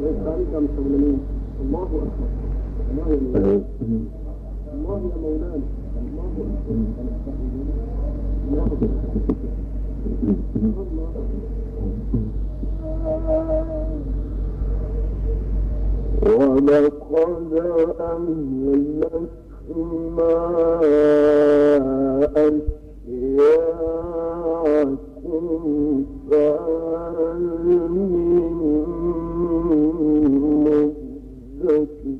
ويستعيد المسلمين الله اكبر الله يا مولانا الله الله اكبر الله اكبر ولقد أهلكت ما أشياءكم فهل من توكي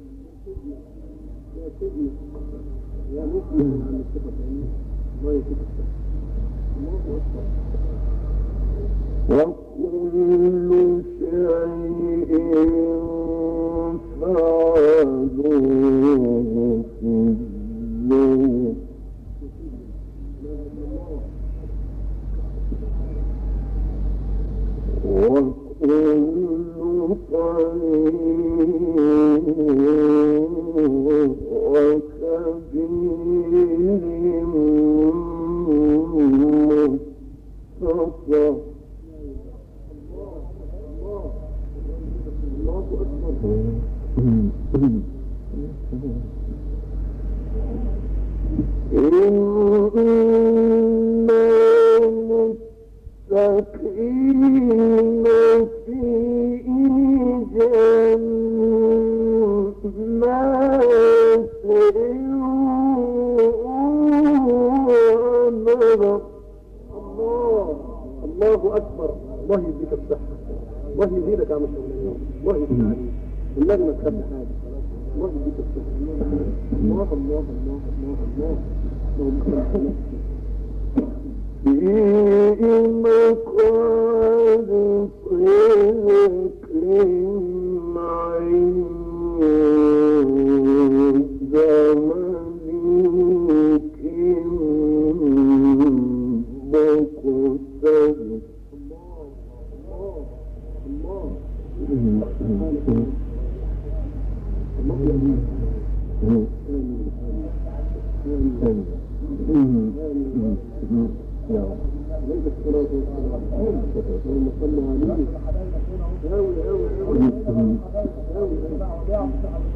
وكل شيء Mm-hmm.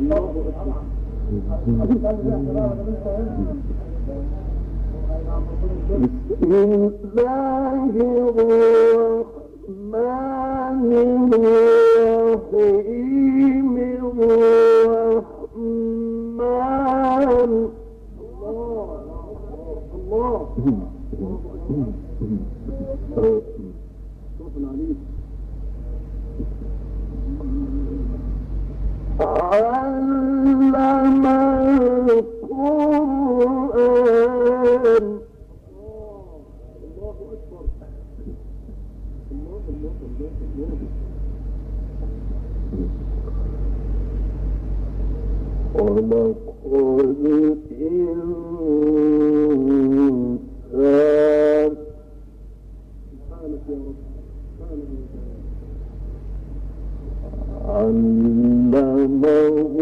بسم الله الرحمن الرحيم الرحمن الله الله الله. وعلم القرآن. ولقد الإنسان. رب low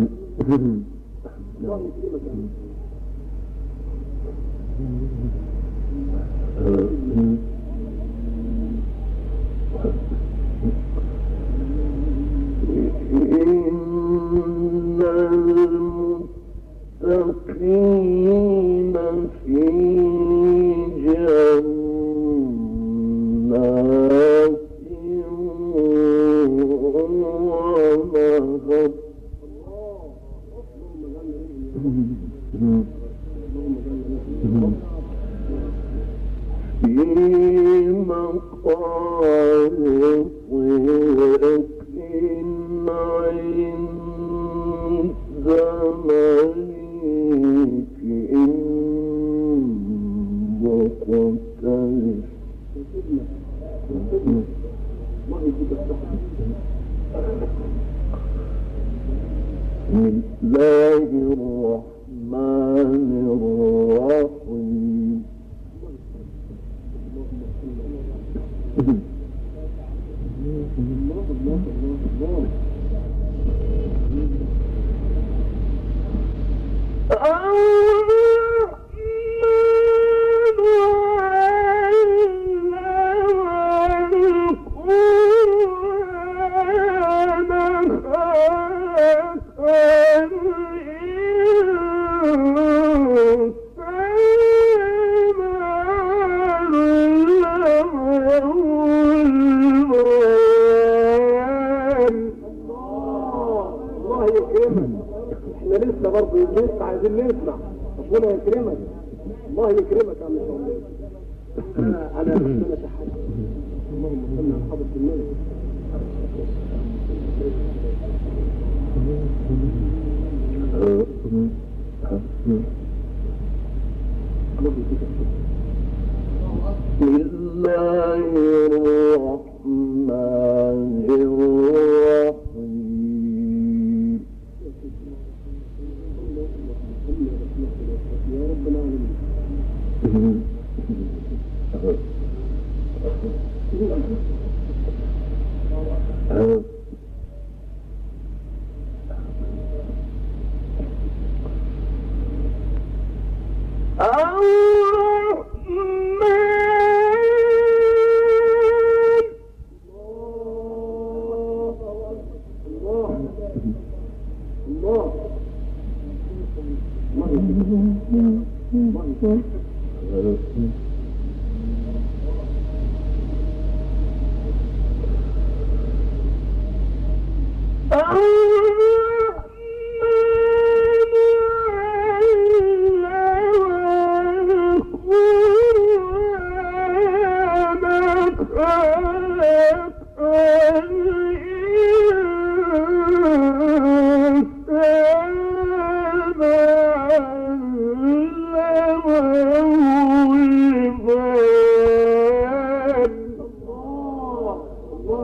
بسم الله الرحمن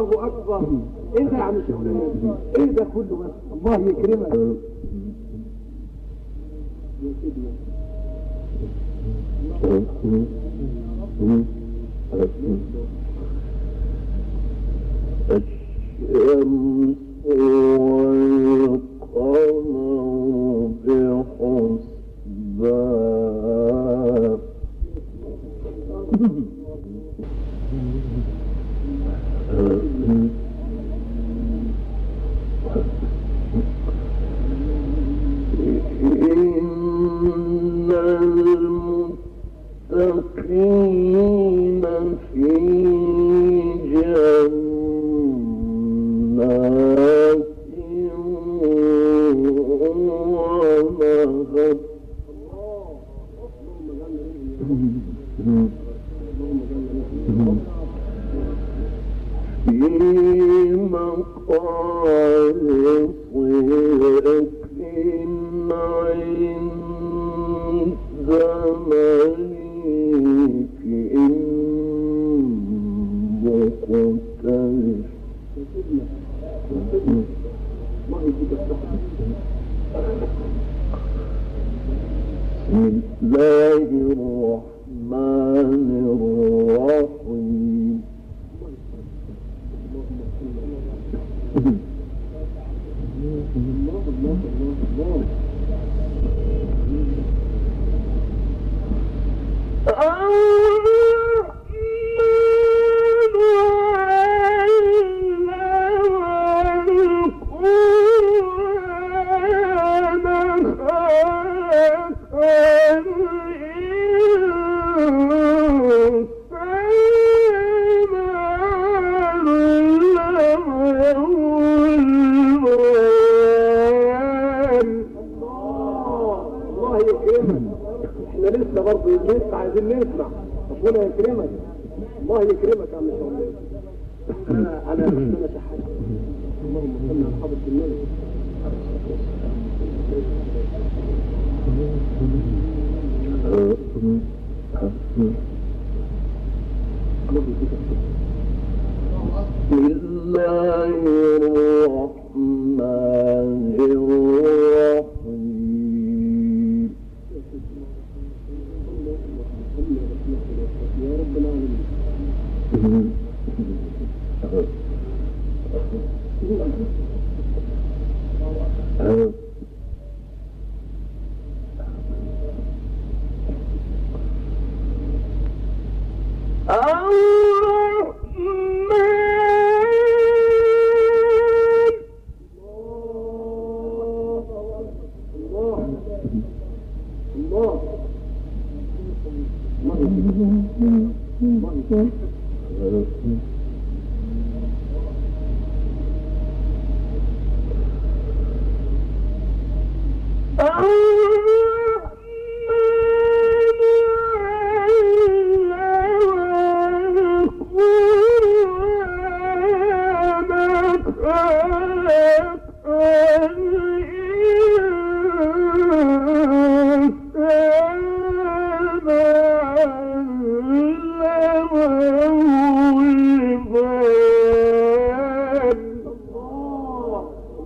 الله أكبر انت يا عم إيه ده كله بس الله يكرمك الشمس والقمر بحسبان بسم الله الرحمن الله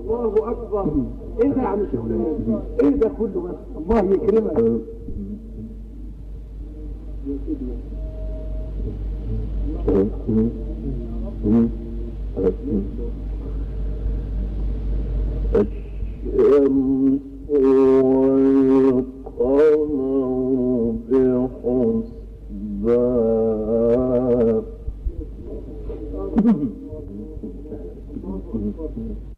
الله اكبر إيه ده يا عم الله يكرمك الشمس for me.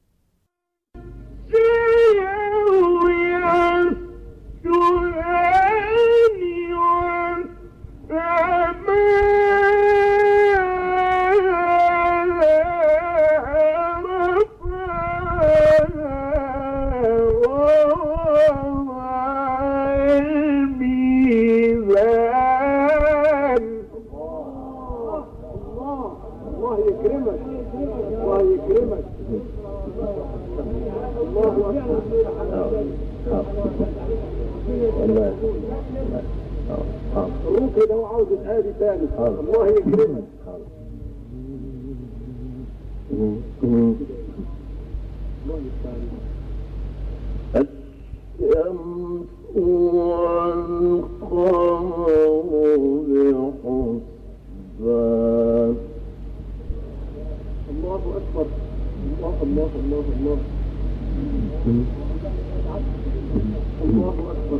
الثالث الله يكرمك. الشمس والقمر بحسبان الله أكبر الله الله الله الله الله أكبر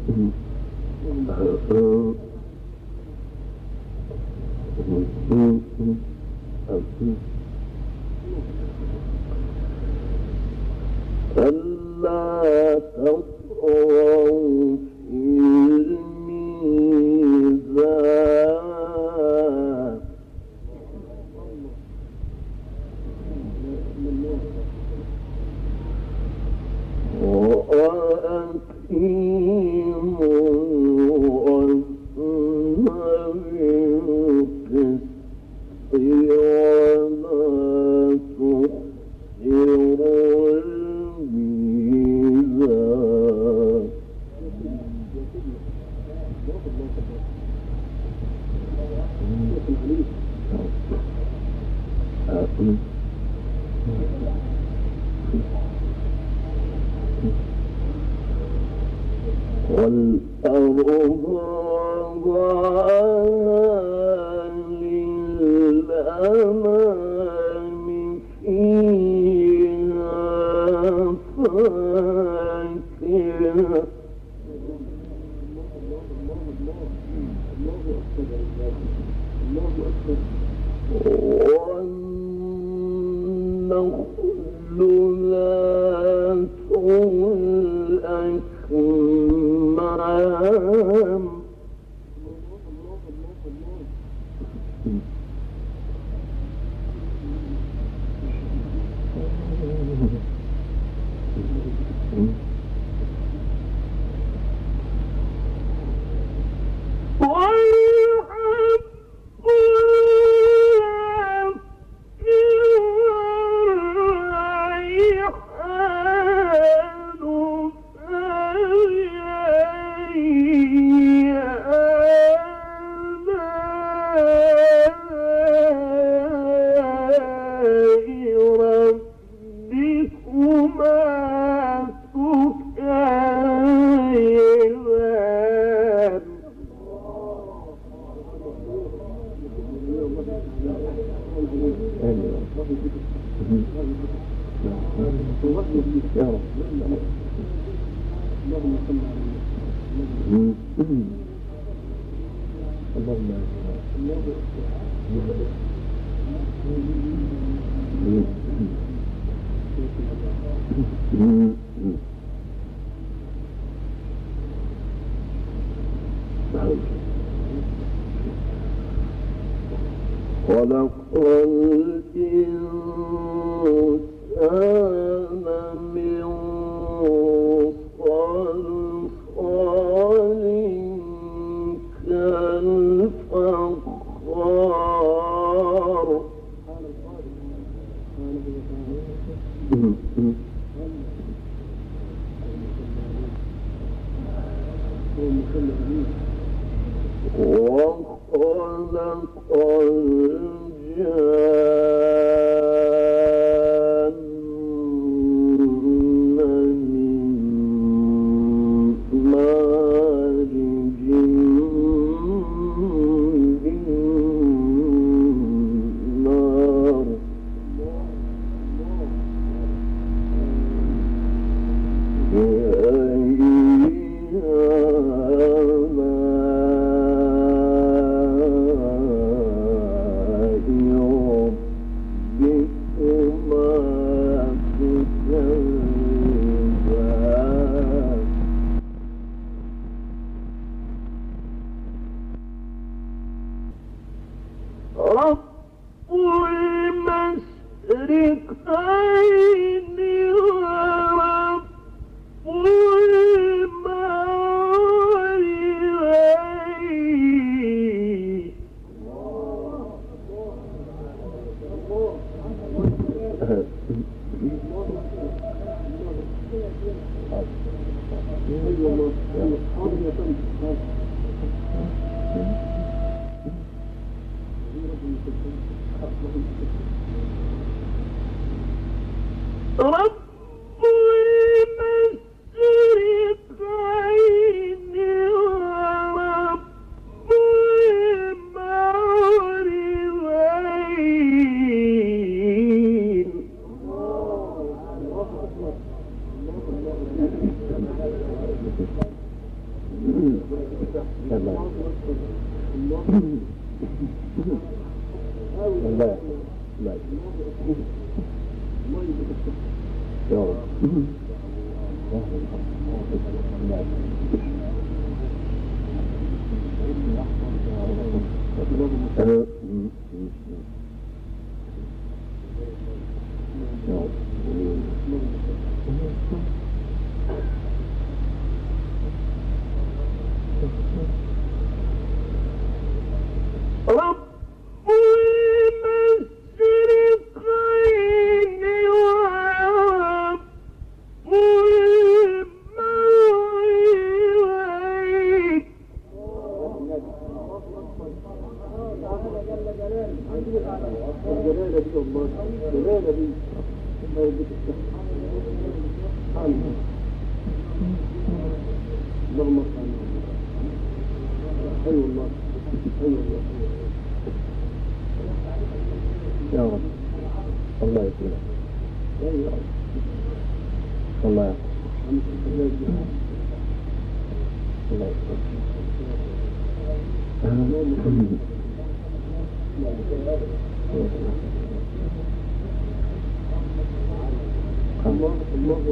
ơn Mm-hmm. اللهم صل على محمد اي والله اي والله يا رب الله يكرمك الله يكرمك الله يكرمك الله الله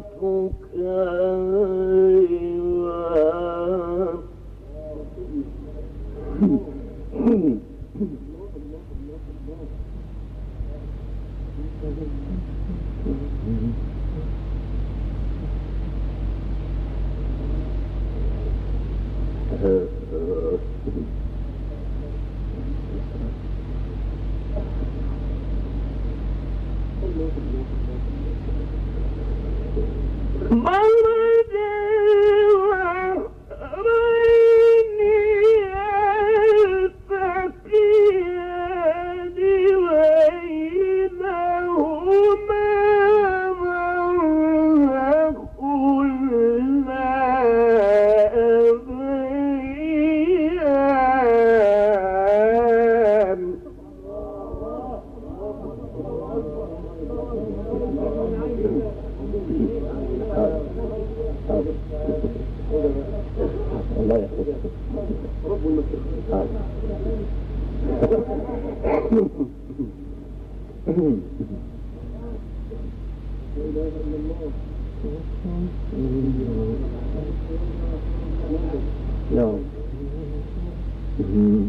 تكن No. Mm-hmm.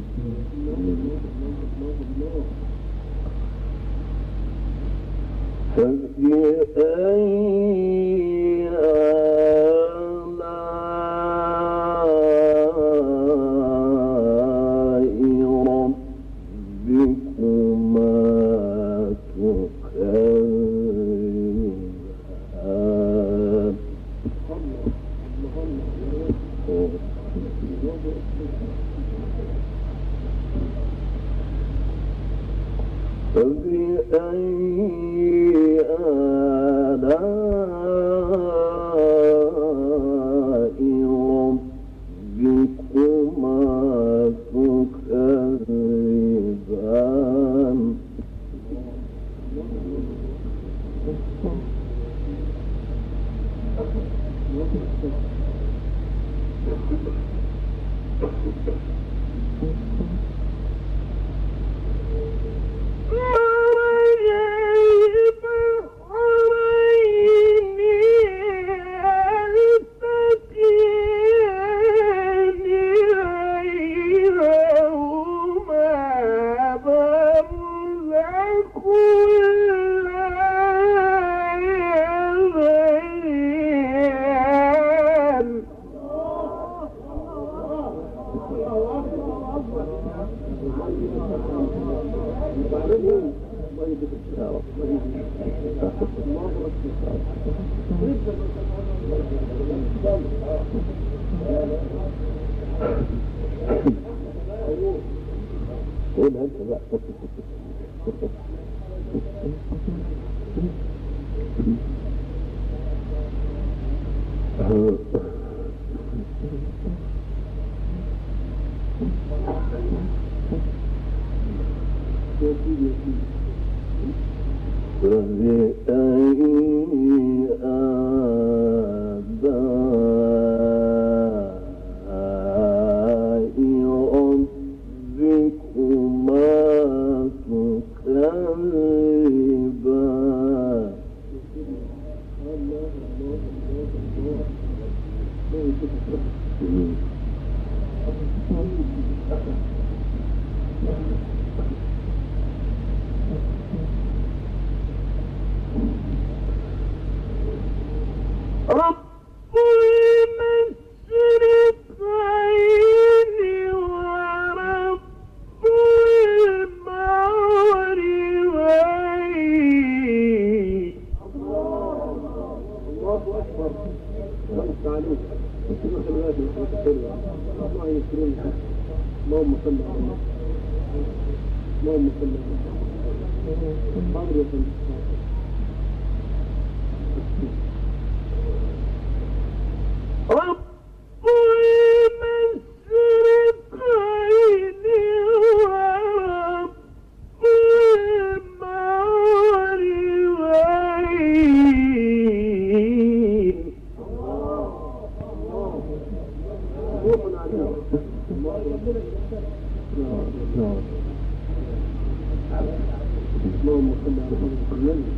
اللهم صل على النبي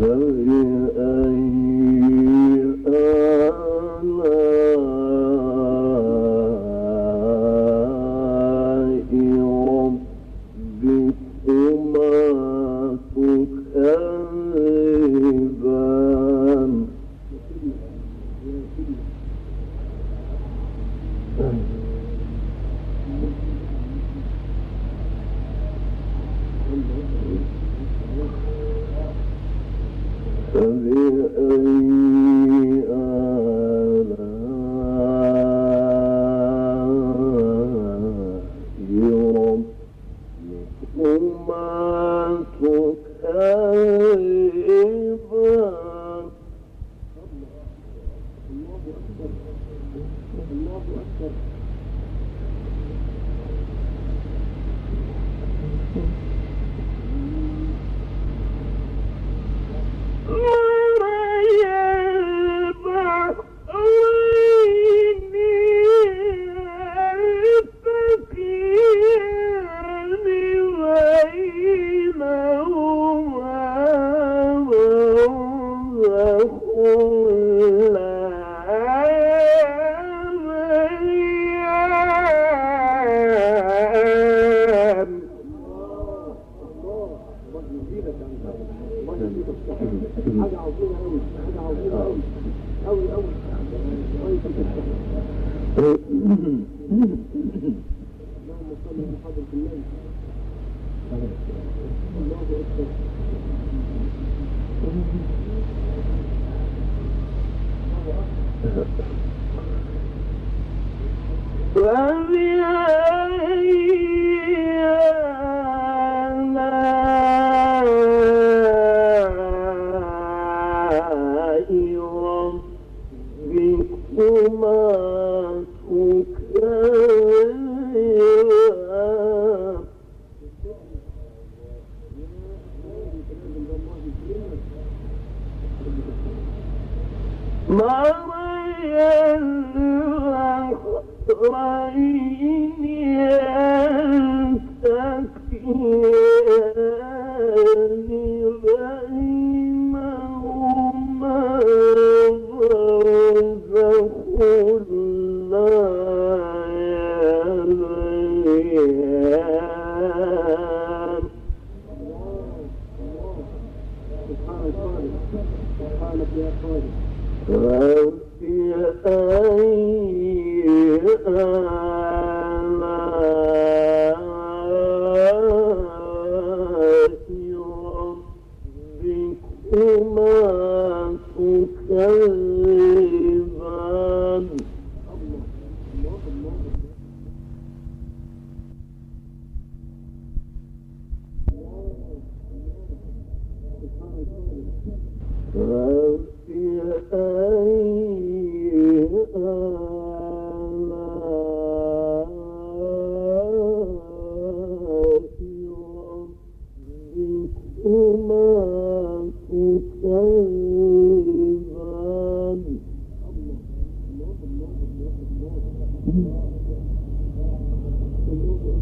فبأي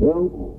يؤمنون